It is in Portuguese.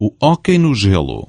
o hóquei no gelo.